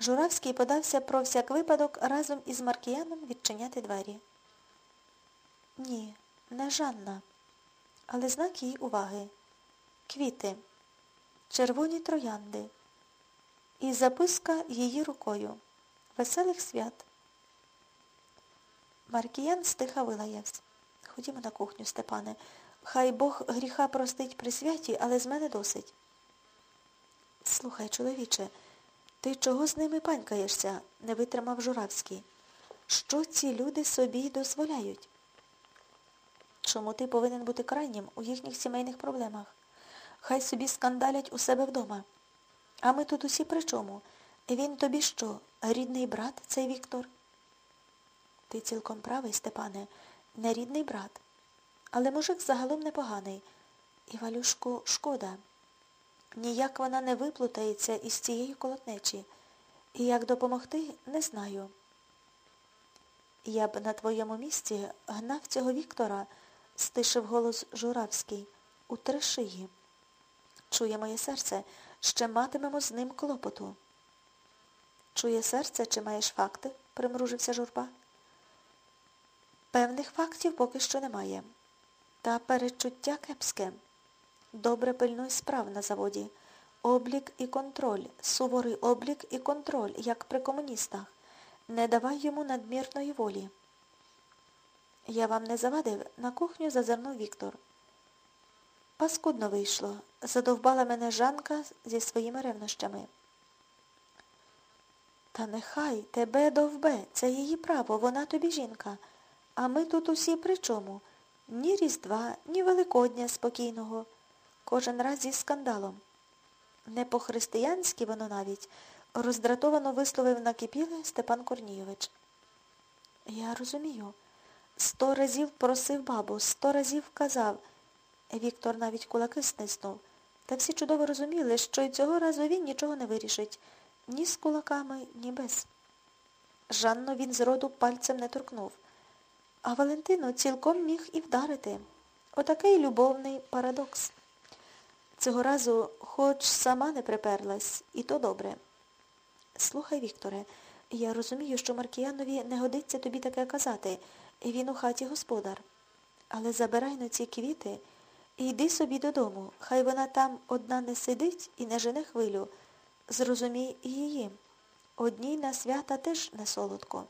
Журавський подався про всяк випадок разом із Маркіяном відчиняти двері. Ні, не Жанна, але знак її уваги. Квіти, червоні троянди. І записка її рукою. Веселих свят. Маркіян стиха вилаявся. Ходімо на кухню, Степане. Хай Бог гріха простить при святі, але з мене досить. Слухай, чоловіче, ти чого з ними панькаєшся? не витримав Журавський. Що ці люди собі дозволяють? Чому ти повинен бути крайнім у їхніх сімейних проблемах? Хай собі скандалять у себе вдома. А ми тут усі при чому? Він тобі що, рідний брат, цей Віктор? Ти цілком правий, Степане, не рідний брат. Але мужик загалом непоганий. І Валюшку шкода. Ніяк вона не виплутається із цієї колотнечі. І як допомогти, не знаю. Я б на твоєму місці гнав цього Віктора, стишив голос Журавський, у три шиї. Чує моє серце, ще матимемо з ним клопоту. Чує серце, чи маєш факти? примружився журба. Певних фактів поки що немає. Та перечуття кепське. Добре пильнуй справ на заводі. Облік і контроль, суворий облік і контроль, як при комуністах. Не давай йому надмірної волі. Я вам не завадив, на кухню зазирнув Віктор. Паскудно вийшло. Задовбала мене Жанка зі своїми ревнощами. Та нехай тебе довбе, це її право, вона тобі жінка. А ми тут усі при чому? Ні Різдва, ні Великодня спокійного. Кожен раз зі скандалом. Не по-християнськи воно навіть, роздратовано висловив накипіле Степан Корнійович. Я розумію. Сто разів просив бабу, сто разів казав. Віктор навіть кулаки стиснув. Та всі чудово розуміли, що й цього разу він нічого не вирішить. Ні з кулаками, ні без. Жанну він зроду пальцем не торкнув. А Валентину цілком міг і вдарити. Отакий любовний парадокс. Цього разу хоч сама не приперлась, і то добре. Слухай, Вікторе, я розумію, що Маркіянові не годиться тобі таке казати, він у хаті господар. Але забирай на ці квіти і йди собі додому. Хай вона там одна не сидить і не жене хвилю. Зрозумій її. Одній на свята теж не солодко.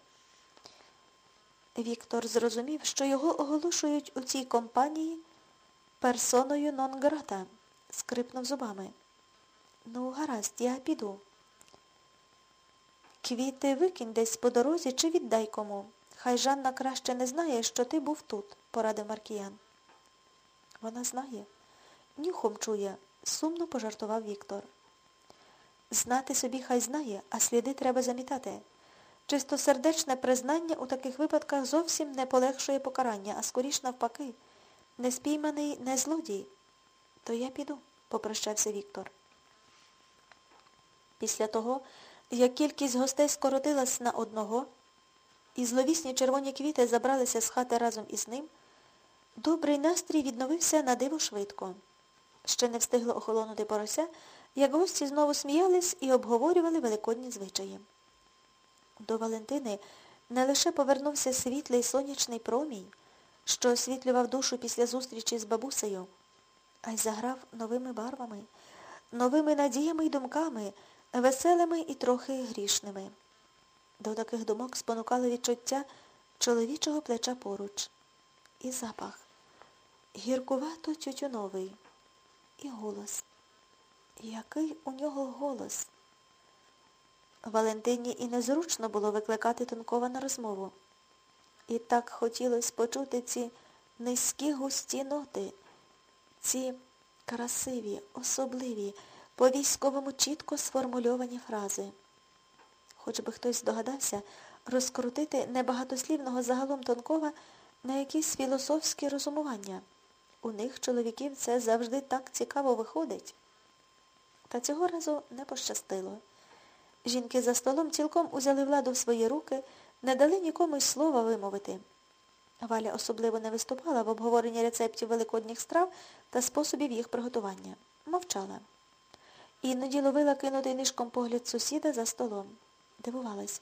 Віктор зрозумів, що його оголошують у цій компанії персоною нон-грата, скрипнув зубами. Ну, гаразд, я піду. Квіти викинь десь по дорозі чи віддай кому. Хай Жанна краще не знає, що ти був тут, порадив Маркіян. Вона знає. Нюхом чує, сумно пожартував Віктор. Знати собі хай знає, а сліди треба замітати. Чистосердечне признання у таких випадках зовсім не полегшує покарання, а скоріш навпаки. Не спійманий не злодій. То я піду, попрощався Віктор. Після того, як кількість гостей скоротилась на одного, і зловісні червоні квіти забралися з хати разом із ним, добрий настрій відновився на диво швидко. Ще не встигло охолонути порося, як гості знову сміялись і обговорювали великодні звичаї. До Валентини не лише повернувся світлий сонячний промінь, що освітлював душу після зустрічі з бабусею, а й заграв новими барвами, новими надіями й думками, веселими і трохи грішними. До таких думок спонукало відчуття чоловічого плеча поруч. І запах. Гіркувато тютюновий. І голос. Який у нього голос? Валентині і незручно було викликати Тонкова на розмову. І так хотілося почути ці низькі густі ноти, ці красиві, особливі, по-військовому чітко сформульовані фрази. Хоч би хтось здогадався розкрутити небагатослівного загалом Тонкова на якісь філософські розумування. У них, чоловіків, це завжди так цікаво виходить. Та цього разу не пощастило. Жінки за столом цілком узяли владу в свої руки, не дали нікому й слова вимовити. Валя особливо не виступала в обговоренні рецептів великодніх страв та способів їх приготування. Мовчала. Іноді ловила кинутий нишком погляд сусіда за столом. дивувалась.